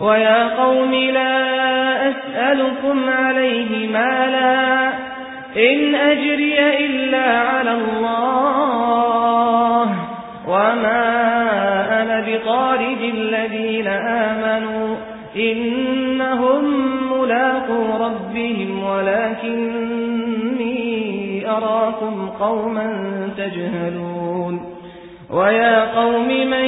ويا قوم لا أسألكم عليه مالا إن أجري إلا على الله وما أنا بطارد الذين آمنوا إنهم ملاقوا ربهم ولكني أراكم قوما تجهلون ويا قوم من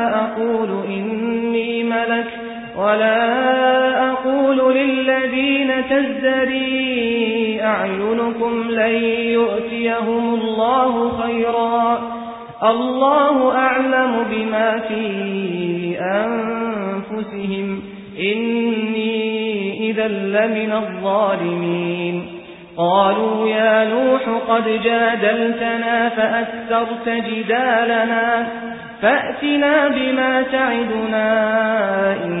ولا أقول للذين تزدري أعينكم لن يؤتيهم الله خيرا. الله أعلم بما في أنفسهم. إني إذا لمن الظالمين. قالوا يا نوح قد جادلتنا فأكثرت جدالنا. فأتنا بما تعدنا إن